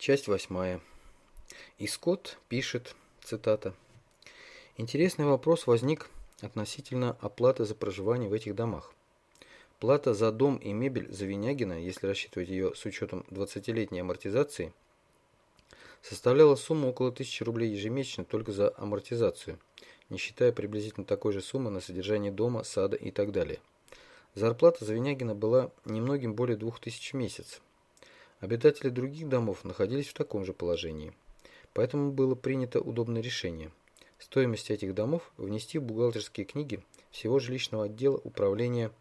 Часть восьмая. И Скотт пишет, цитата, «Интересный вопрос возник относительно оплаты за проживание в этих домах. Плата за дом и мебель Завинягина, если рассчитывать ее с учетом 20-летней амортизации, составляла сумму около 1000 рублей ежемесячно только за амортизацию, не считая приблизительно такой же суммы на содержание дома, сада и так далее. Зарплата Завинягина была немногим более 2000 в месяц. Обитатели других домов находились в таком же положении. Поэтому было принято удобное решение. Стоимость этих домов внести в бухгалтерские книги всего жилищного отдела управления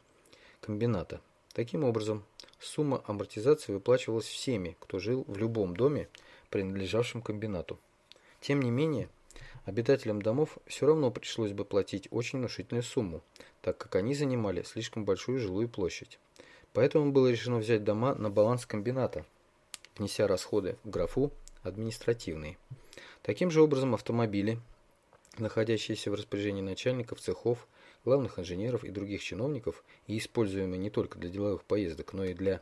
комбината. Таким образом, сумма амортизации выплачивалась всеми, кто жил в любом доме, принадлежавшем комбинату. Тем не менее, обитателям домов все равно пришлось бы платить очень внушительную сумму, так как они занимали слишком большую жилую площадь. Поэтому было решено взять дома на баланс комбината, внеся расходы в графу «административные». Таким же образом автомобили, находящиеся в распоряжении начальников цехов, главных инженеров и других чиновников и используемые не только для деловых поездок, но и для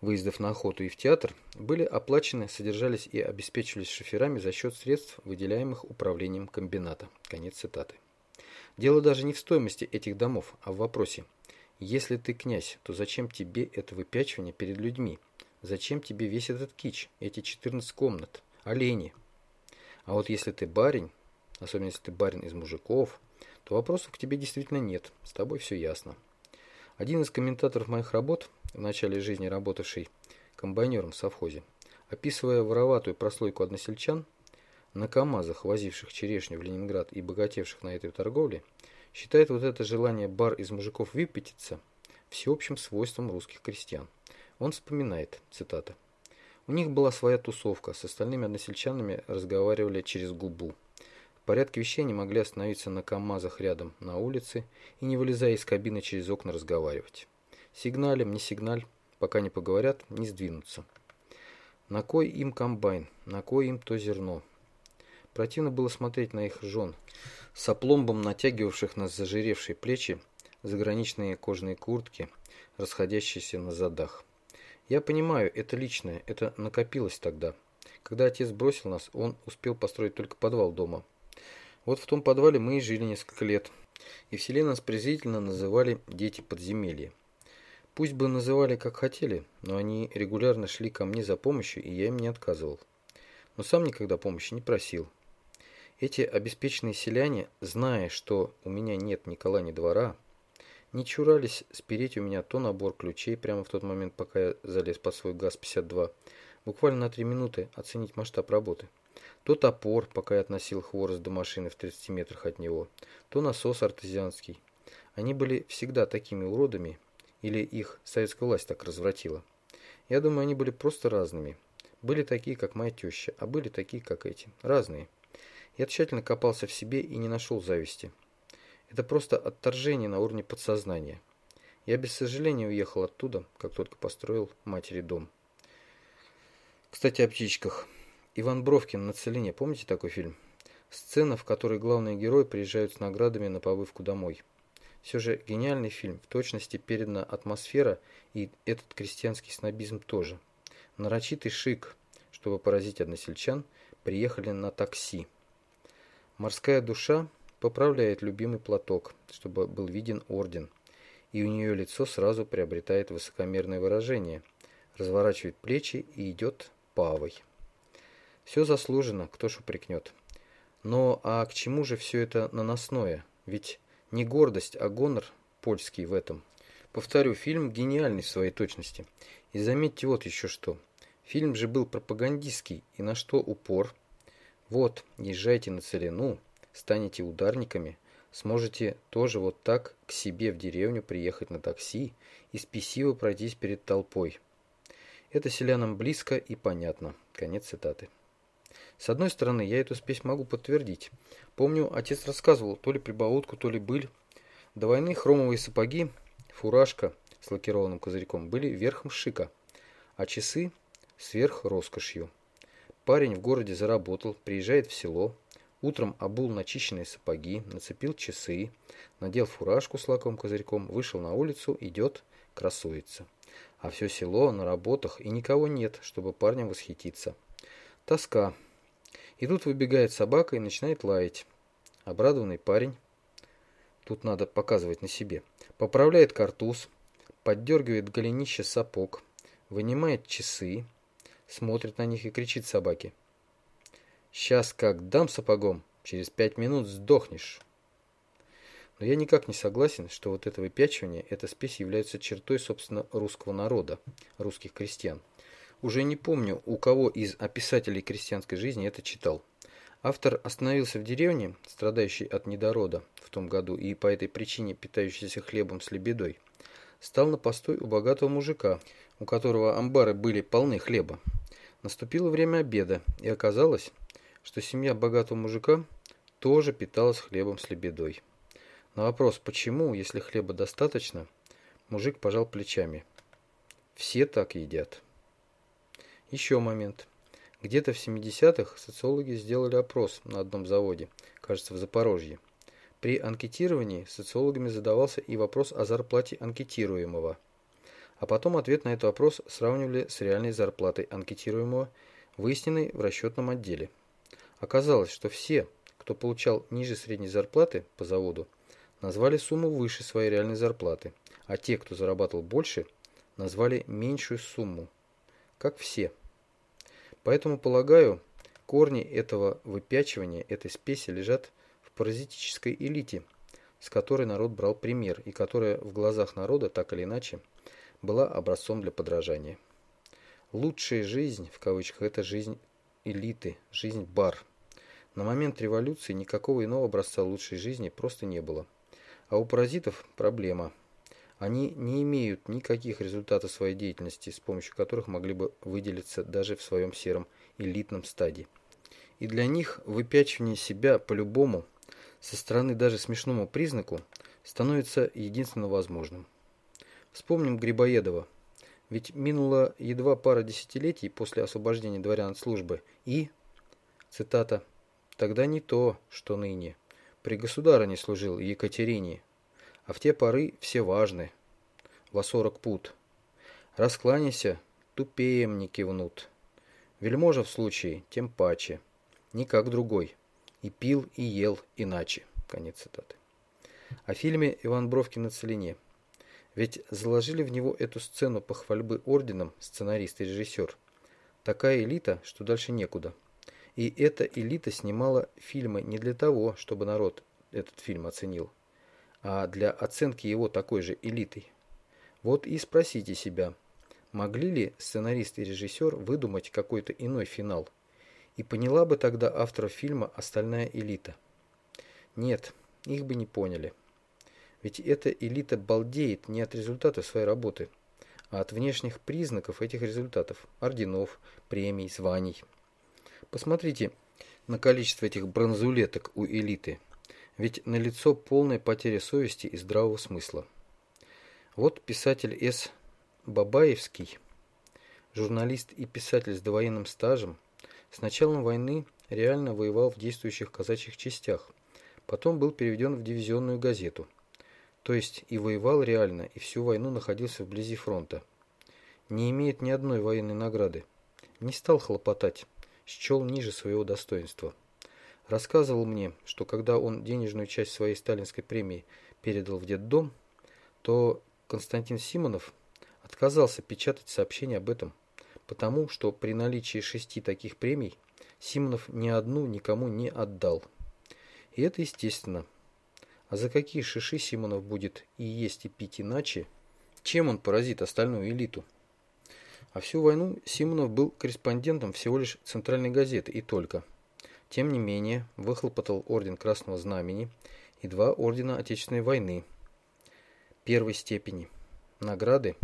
выездов на охоту и в театр, были оплачены, содержались и обеспечивались шоферами за счет средств, выделяемых управлением комбината. Конец цитаты. Дело даже не в стоимости этих домов, а в вопросе – если ты князь, то зачем тебе это выпячивание перед людьми? Зачем тебе весь этот кич, эти 14 комнат, олени? А вот если ты барин, особенно если ты барин из мужиков, то вопросов к тебе действительно нет, с тобой все ясно. Один из комментаторов моих работ, в начале жизни работавший комбайнером в совхозе, описывая вороватую прослойку односельчан, на КАМАЗах, возивших черешню в Ленинград и богатевших на этой торговле, считает вот это желание бар из мужиков выпятиться всеобщим свойством русских крестьян. Он вспоминает, цитата, «У них была своя тусовка, с остальными односельчанами разговаривали через губу. В порядке вещей они могли остановиться на КАМАЗах рядом на улице и, не вылезая из кабины, через окна разговаривать. Сигналем, не сигналь, пока не поговорят, не сдвинутся. На кой им комбайн, на кой им то зерно? Противно было смотреть на их жен, с опломбом натягивавших на зажиревшие плечи заграничные кожаные куртки, расходящиеся на задах. Я понимаю, это личное, это накопилось тогда. Когда отец бросил нас, он успел построить только подвал дома. Вот в том подвале мы и жили несколько лет. И в селе нас презрительно называли «дети подземелья». Пусть бы называли как хотели, но они регулярно шли ко мне за помощью, и я им не отказывал. Но сам никогда помощи не просил. Эти обеспеченные селяне, зная, что у меня нет ни кола, ни двора, не чурались спереть у меня то набор ключей прямо в тот момент, пока я залез под свой ГАЗ-52, буквально на три минуты оценить масштаб работы, то топор, пока я относил хворост до машины в 30 метрах от него, то насос артезианский. Они были всегда такими уродами, или их советская власть так развратила. Я думаю, они были просто разными. Были такие, как моя теща, а были такие, как эти. Разные. Я тщательно копался в себе и не нашел зависти. Это просто отторжение на уровне подсознания. Я без сожаления уехал оттуда, как только построил матери дом. Кстати, о птичках. Иван Бровкин на целине. Помните такой фильм? Сцена, в которой главные герои приезжают с наградами на повывку домой. Все же гениальный фильм, в точности передана атмосфера и этот крестьянский снобизм тоже. Нарочитый шик, чтобы поразить односельчан, приехали на такси. Морская душа поправляет любимый платок, чтобы был виден орден, и у нее лицо сразу приобретает высокомерное выражение, разворачивает плечи и идет павой. Все заслужено, кто ж упрекнет. Но а к чему же все это наносное? Ведь не гордость, а гонор польский в этом. Повторю, фильм гениальный в своей точности. И заметьте вот еще что. Фильм же был пропагандистский, и на что упор? Вот, езжайте на Целину, станете ударниками, сможете тоже вот так к себе в деревню приехать на такси и спесиво пройтись перед толпой. Это селянам близко и понятно. Конец цитаты. С одной стороны, я эту спесь могу подтвердить. Помню, отец рассказывал то ли прибаутку, то ли быль. До войны хромовые сапоги, фуражка с лакированным козырьком были верхом шика, а часы сверх роскошью. Парень в городе заработал, приезжает в село, утром обул начищенные сапоги, нацепил часы, надел фуражку с лаковым козырьком, вышел на улицу, идет, красуется. А все село на работах, и никого нет, чтобы парнем восхититься. Тоска. И тут выбегает собака и начинает лаять. Обрадованный парень, тут надо показывать на себе, поправляет картуз, поддергивает голенище сапог, вынимает часы, смотрит на них и кричит собаке. «Сейчас как дам сапогом, через пять минут сдохнешь». Но я никак не согласен, что вот это выпячивание, эта спесь является чертой, собственно, русского народа, русских крестьян. Уже не помню, у кого из описателей крестьянской жизни это читал. Автор остановился в деревне, страдающей от недорода в том году и по этой причине питающейся хлебом с лебедой. Стал на постой у богатого мужика, у которого амбары были полны хлеба. Наступило время обеда, и оказалось, что семья богатого мужика тоже питалась хлебом с лебедой. На вопрос «почему, если хлеба достаточно?» мужик пожал плечами. Все так едят. Еще момент. Где-то в 70-х социологи сделали опрос на одном заводе, кажется, в Запорожье. При анкетировании социологами задавался и вопрос о зарплате анкетируемого. А потом ответ на этот вопрос сравнивали с реальной зарплатой анкетируемого, выясненной в расчетном отделе. Оказалось, что все, кто получал ниже средней зарплаты по заводу, назвали сумму выше своей реальной зарплаты, а те, кто зарабатывал больше, назвали меньшую сумму. Как все. Поэтому, полагаю, корни этого выпячивания, этой спеси лежат в паразитической элите, с которой народ брал пример и которая в глазах народа, так или иначе, была образцом для подражания. Лучшая жизнь, в кавычках, это жизнь элиты, жизнь бар. На момент революции никакого иного образца лучшей жизни просто не было. А у паразитов проблема. Они не имеют никаких результатов своей деятельности, с помощью которых могли бы выделиться даже в своем сером элитном стаде. И для них выпячивание себя по-любому, со стороны даже смешному признаку, становится единственно возможным. Вспомним Грибоедова. Ведь минуло едва пара десятилетий после освобождения дворян от службы и, цитата, «тогда не то, что ныне». При государыне служил Екатерине, а в те поры все важны. Во сорок пут. Раскланяйся, тупеем не кивнут. Вельможа в случае, тем паче. Никак другой. И пил, и ел иначе. Конец цитаты. О фильме «Иван Бровкин на целине». Ведь заложили в него эту сцену похвальбы орденом сценарист и режиссер. Такая элита, что дальше некуда. И эта элита снимала фильмы не для того, чтобы народ этот фильм оценил, а для оценки его такой же элитой. Вот и спросите себя, могли ли сценарист и режиссер выдумать какой-то иной финал? И поняла бы тогда автора фильма остальная элита? Нет, их бы не поняли. Ведь эта элита балдеет не от результата своей работы, а от внешних признаков этих результатов – орденов, премий, званий – Посмотрите на количество этих бронзулеток у элиты. Ведь налицо полная потеря совести и здравого смысла. Вот писатель С. Бабаевский, журналист и писатель с довоенным стажем, с началом войны реально воевал в действующих казачьих частях, потом был переведен в дивизионную газету. То есть и воевал реально, и всю войну находился вблизи фронта. Не имеет ни одной военной награды. Не стал хлопотать счел ниже своего достоинства. Рассказывал мне, что когда он денежную часть своей сталинской премии передал в детдом, то Константин Симонов отказался печатать сообщение об этом, потому что при наличии шести таких премий Симонов ни одну никому не отдал. И это естественно. А за какие шиши Симонов будет и есть и пить иначе, чем он поразит остальную элиту? А всю войну Симонов был корреспондентом всего лишь центральной газеты и только. Тем не менее, выхлопотал орден Красного Знамени и два ордена Отечественной войны первой степени. Награды,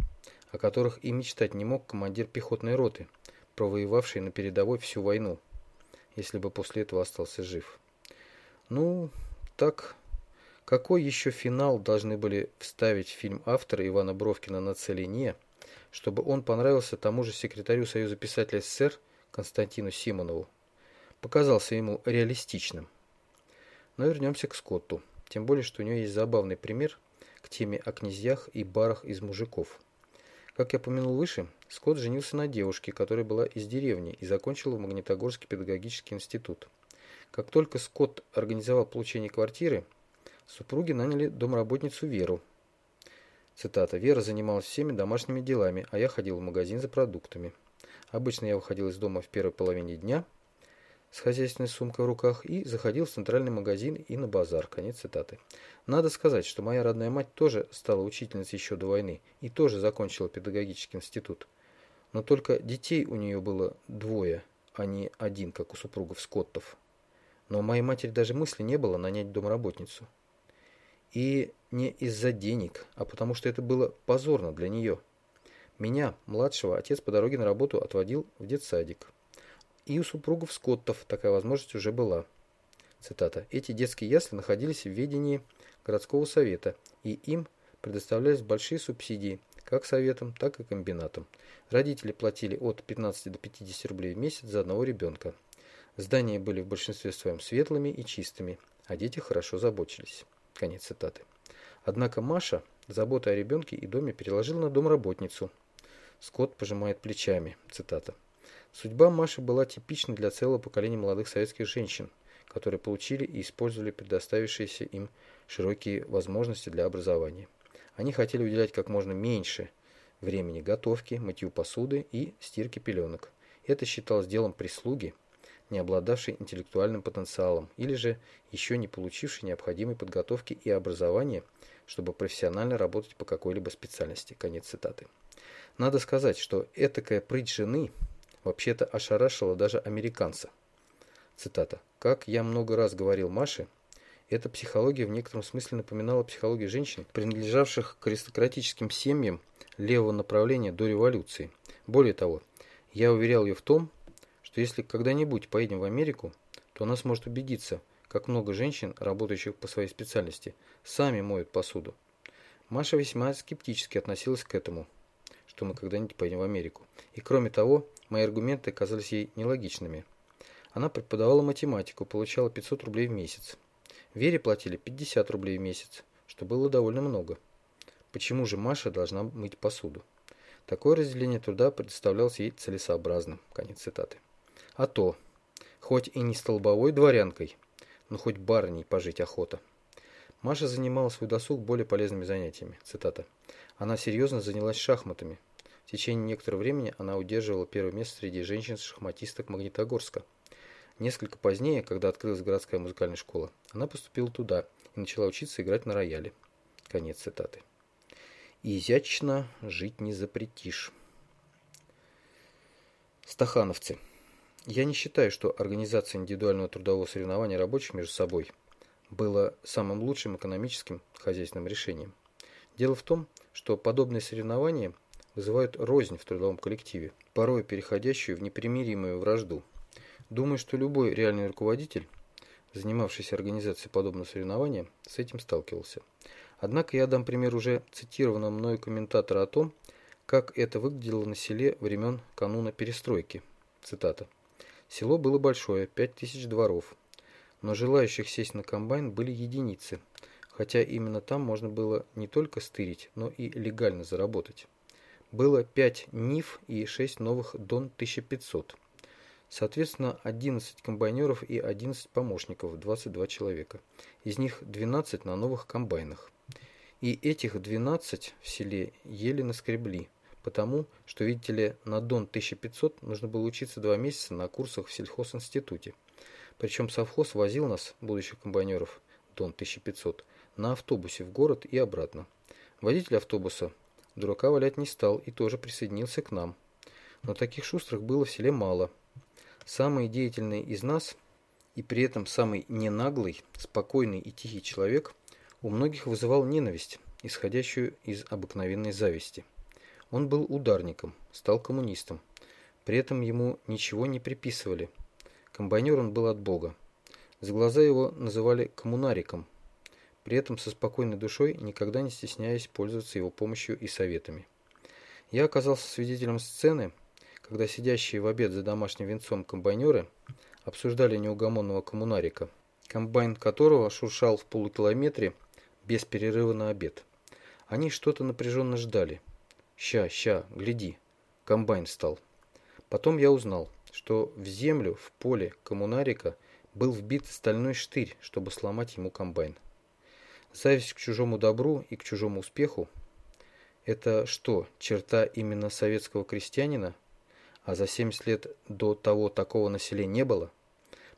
о которых и мечтать не мог командир пехотной роты, провоевавший на передовой всю войну, если бы после этого остался жив. Ну, так, какой еще финал должны были вставить в фильм автора Ивана Бровкина на целине – чтобы он понравился тому же секретарю Союза писателей СССР Константину Симонову, показался ему реалистичным. Но вернемся к Скотту, тем более, что у него есть забавный пример к теме о князьях и барах из мужиков. Как я упомянул выше, Скотт женился на девушке, которая была из деревни и закончила Магнитогорский педагогический институт. Как только Скотт организовал получение квартиры, супруги наняли домработницу Веру. Цитата. «Вера занималась всеми домашними делами, а я ходил в магазин за продуктами. Обычно я выходил из дома в первой половине дня с хозяйственной сумкой в руках и заходил в центральный магазин и на базар». Конец цитаты. Надо сказать, что моя родная мать тоже стала учительницей еще до войны и тоже закончила педагогический институт. Но только детей у нее было двое, а не один, как у супругов Скоттов. Но у моей матери даже мысли не было нанять домработницу. И не из-за денег, а потому что это было позорно для нее. Меня, младшего, отец по дороге на работу отводил в детсадик. И у супругов Скоттов такая возможность уже была. Цитата. «Эти детские ясли находились в ведении городского совета, и им предоставлялись большие субсидии, как советам, так и комбинатам. Родители платили от 15 до 50 рублей в месяц за одного ребенка. Здания были в большинстве своем светлыми и чистыми, а дети хорошо заботились». Конец цитаты. Однако Маша заботу о ребенке и доме переложила на домработницу. Скотт пожимает плечами. Цитата. Судьба Маши была типична для целого поколения молодых советских женщин, которые получили и использовали предоставившиеся им широкие возможности для образования. Они хотели уделять как можно меньше времени готовке, мытью посуды и стирке пеленок. Это считалось делом прислуги – не обладавший интеллектуальным потенциалом или же еще не получивший необходимой подготовки и образования, чтобы профессионально работать по какой-либо специальности. Конец цитаты. Надо сказать, что этакая прыть жены вообще-то ошарашила даже американца. Цитата. «Как я много раз говорил Маше, эта психология в некотором смысле напоминала психологию женщин, принадлежавших к аристократическим семьям левого направления до революции. Более того, я уверял ее в том, что если когда-нибудь поедем в Америку, то она сможет убедиться, как много женщин, работающих по своей специальности, сами моют посуду. Маша весьма скептически относилась к этому, что мы когда-нибудь поедем в Америку. И кроме того, мои аргументы казались ей нелогичными. Она преподавала математику, получала 500 рублей в месяц. Вере платили 50 рублей в месяц, что было довольно много. Почему же Маша должна мыть посуду? Такое разделение труда представлялось ей целесообразным. Конец цитаты. А то, хоть и не столбовой дворянкой, но хоть барыней пожить охота. Маша занимала свой досуг более полезными занятиями. Цитата. Она серьезно занялась шахматами. В течение некоторого времени она удерживала первое место среди женщин-шахматисток Магнитогорска. Несколько позднее, когда открылась городская музыкальная школа, она поступила туда и начала учиться играть на рояле. Конец цитаты. «Изящно жить не запретишь». Стахановцы. Я не считаю, что организация индивидуального трудового соревнования рабочих между собой было самым лучшим экономическим хозяйственным решением. Дело в том, что подобные соревнования вызывают рознь в трудовом коллективе, порой переходящую в непримиримую вражду. Думаю, что любой реальный руководитель, занимавшийся организацией подобного соревнования, с этим сталкивался. Однако я дам пример уже цитированного мною комментатора о том, как это выглядело на селе времен кануна перестройки. Цитата. Село было большое, пять тысяч дворов, но желающих сесть на комбайн были единицы, хотя именно там можно было не только стырить, но и легально заработать. Было 5 НИФ и 6 новых Дон 1500. Соответственно, 11 комбайнеров и 11 помощников, 22 человека. Из них 12 на новых комбайнах. И этих 12 в селе еле наскребли потому что, видите ли, на Дон 1500 нужно было учиться два месяца на курсах в сельхозинституте. Причем совхоз возил нас, будущих комбайнеров, Дон 1500, на автобусе в город и обратно. Водитель автобуса дурака валять не стал и тоже присоединился к нам. Но таких шустрых было в селе мало. Самый деятельный из нас и при этом самый ненаглый, спокойный и тихий человек у многих вызывал ненависть, исходящую из обыкновенной зависти. Он был ударником, стал коммунистом. При этом ему ничего не приписывали. Комбайнер он был от Бога. За глаза его называли коммунариком. При этом со спокойной душой, никогда не стесняясь пользоваться его помощью и советами. Я оказался свидетелем сцены, когда сидящие в обед за домашним венцом комбайнеры обсуждали неугомонного коммунарика, комбайн которого шуршал в полукилометре без перерыва на обед. Они что-то напряженно ждали. Ща, ща, гляди. Комбайн стал. Потом я узнал, что в землю в поле коммунарика был вбит стальной штырь, чтобы сломать ему комбайн. Зависть к чужому добру и к чужому успеху – это что, черта именно советского крестьянина? А за 70 лет до того такого населения не было?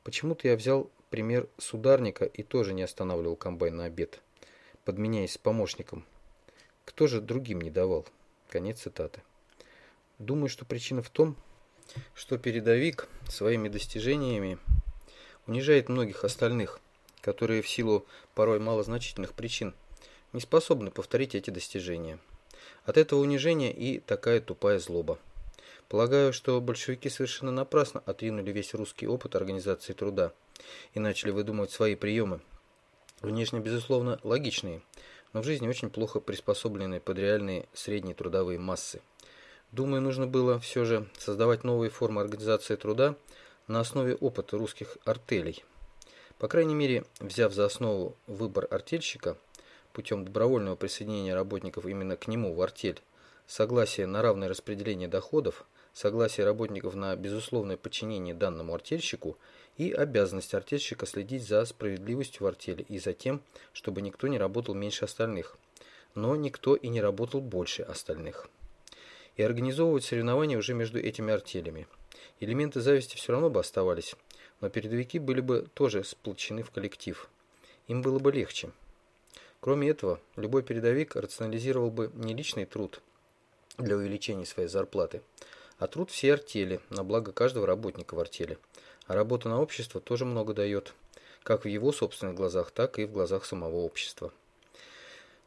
Почему-то я взял пример с ударника и тоже не останавливал комбайн на обед, подменяясь с помощником. Кто же другим не давал? Конец цитаты. Думаю, что причина в том, что передовик своими достижениями унижает многих остальных, которые в силу порой малозначительных причин не способны повторить эти достижения. От этого унижения и такая тупая злоба. Полагаю, что большевики совершенно напрасно отринули весь русский опыт организации труда и начали выдумывать свои приемы. Внешне, безусловно, логичные, но в жизни очень плохо приспособленные под реальные средние трудовые массы. Думаю, нужно было все же создавать новые формы организации труда на основе опыта русских артелей. По крайней мере, взяв за основу выбор артельщика путем добровольного присоединения работников именно к нему в артель, согласие на равное распределение доходов, согласие работников на безусловное подчинение данному артельщику и обязанность артельщика следить за справедливостью в артели и за тем, чтобы никто не работал меньше остальных, но никто и не работал больше остальных и организовывать соревнования уже между этими артелями. Элементы зависти все равно бы оставались, но передовики были бы тоже сплочены в коллектив. Им было бы легче. Кроме этого, любой передовик рационализировал бы не личный труд для увеличения своей зарплаты, а труд всей артели на благо каждого работника в артели. А работа на общество тоже много дает, как в его собственных глазах, так и в глазах самого общества.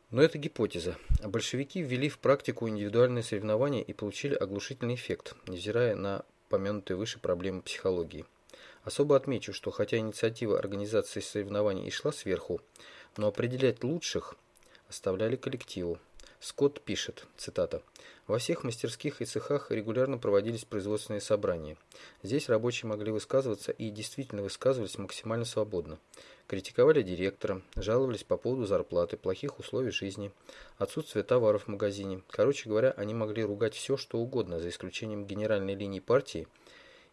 Но это гипотеза. А большевики ввели в практику индивидуальные соревнования и получили оглушительный эффект, невзирая на помянутые выше проблемы психологии. Особо отмечу, что хотя инициатива организации соревнований и шла сверху, но определять лучших оставляли коллективу. Скотт пишет, цитата, «Во всех мастерских и цехах регулярно проводились производственные собрания. Здесь рабочие могли высказываться и действительно высказывались максимально свободно. Критиковали директора, жаловались по поводу зарплаты, плохих условий жизни, отсутствия товаров в магазине. Короче говоря, они могли ругать все, что угодно, за исключением генеральной линии партии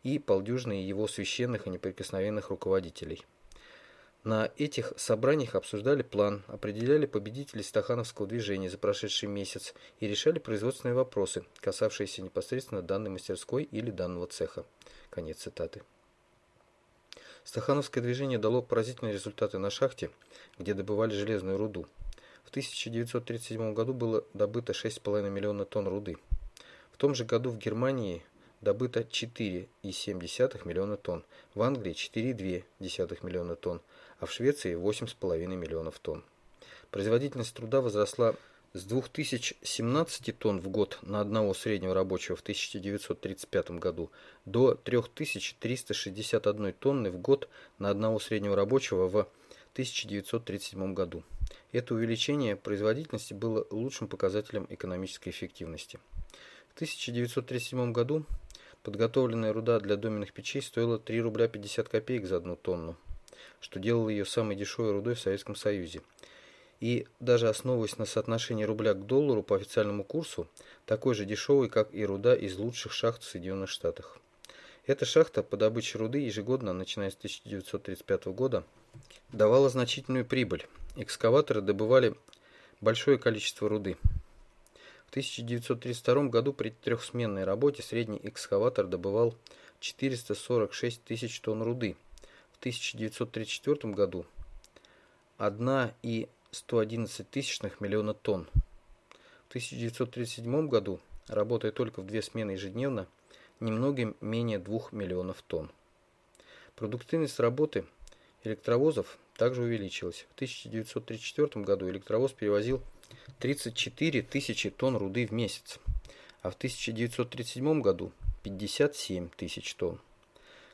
и полдюжины его священных и неприкосновенных руководителей». На этих собраниях обсуждали план, определяли победителей стахановского движения за прошедший месяц и решали производственные вопросы, касавшиеся непосредственно данной мастерской или данного цеха. Конец цитаты. Стахановское движение дало поразительные результаты на шахте, где добывали железную руду. В 1937 году было добыто 6,5 миллиона тонн руды. В том же году в Германии добыто 4,7 миллиона тонн, в Англии 4,2 миллиона тонн, а в Швеции 8,5 миллионов тонн. Производительность труда возросла с 2017 тонн в год на одного среднего рабочего в 1935 году до 3361 тонны в год на одного среднего рабочего в 1937 году. Это увеличение производительности было лучшим показателем экономической эффективности. В 1937 году подготовленная руда для доменных печей стоила 3 рубля 50 копеек за одну тонну что делало ее самой дешевой рудой в Советском Союзе. И даже основываясь на соотношении рубля к доллару по официальному курсу, такой же дешевой, как и руда из лучших шахт в Соединенных Штатах. Эта шахта по добыче руды ежегодно, начиная с 1935 года, давала значительную прибыль. Экскаваторы добывали большое количество руды. В 1932 году при трехсменной работе средний экскаватор добывал 446 тысяч тонн руды – в 1934 году 1,111 миллиона тонн. В 1937 году, работая только в две смены ежедневно, немногим менее 2 миллионов тонн. Продуктивность работы электровозов также увеличилась. В 1934 году электровоз перевозил 34 тысячи тонн руды в месяц, а в 1937 году 57 тысяч тонн.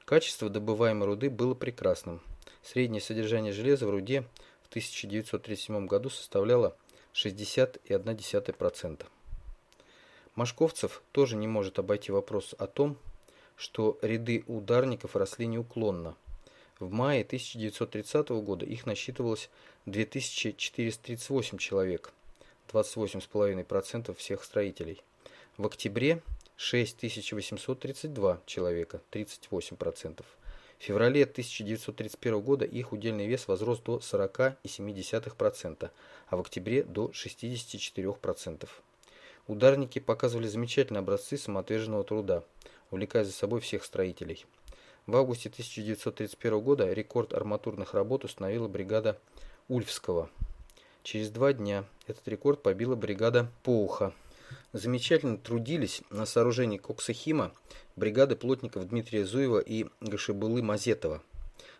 Качество добываемой руды было прекрасным. Среднее содержание железа в руде в 1937 году составляло 60,1%. Машковцев тоже не может обойти вопрос о том, что ряды ударников росли неуклонно. В мае 1930 года их насчитывалось 2438 человек, 28,5% всех строителей. В октябре 6832 человека, 38%. В феврале 1931 года их удельный вес возрос до 40,7%, а в октябре до 64%. Ударники показывали замечательные образцы самоотверженного труда, увлекая за собой всех строителей. В августе 1931 года рекорд арматурных работ установила бригада Ульфского. Через два дня этот рекорд побила бригада Поуха. Замечательно трудились на сооружении Коксахима бригады плотников Дмитрия Зуева и Гашибулы Мазетова.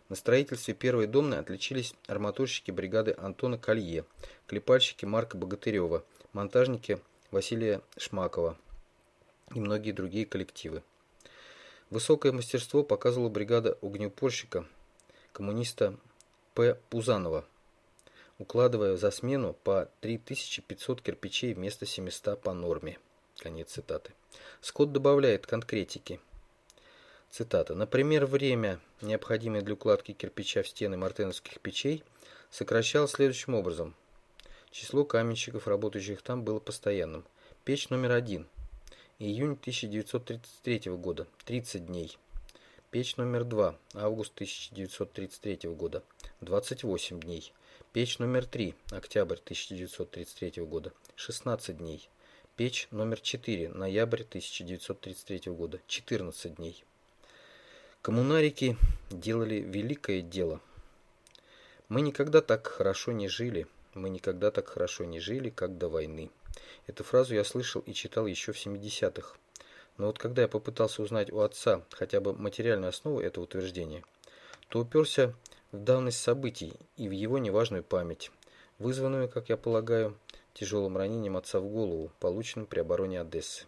На строительстве первой домной отличились арматурщики бригады Антона Колье, клепальщики Марка Богатырева, монтажники Василия Шмакова и многие другие коллективы. Высокое мастерство показывала бригада огнеупорщика коммуниста П. Пузанова, укладывая за смену по 3500 кирпичей вместо 700 по норме. Конец цитаты. Скотт добавляет конкретики. Цитата. Например, время, необходимое для укладки кирпича в стены мартеновских печей, сокращалось следующим образом. Число каменщиков, работающих там, было постоянным. Печь номер один – Июнь 1933 года. 30 дней. Печь номер 2. Август 1933 года. 28 дней. Печь номер 3. Октябрь 1933 года. 16 дней. Печь номер 4. Ноябрь 1933 года. 14 дней. Коммунарики делали великое дело. Мы никогда так хорошо не жили. Мы никогда так хорошо не жили, как до войны. Эту фразу я слышал и читал еще в 70-х. Но вот когда я попытался узнать у отца хотя бы материальную основу этого утверждения, то уперся в давность событий и в его неважную память, вызванную, как я полагаю, тяжелым ранением отца в голову, полученным при обороне Одессы.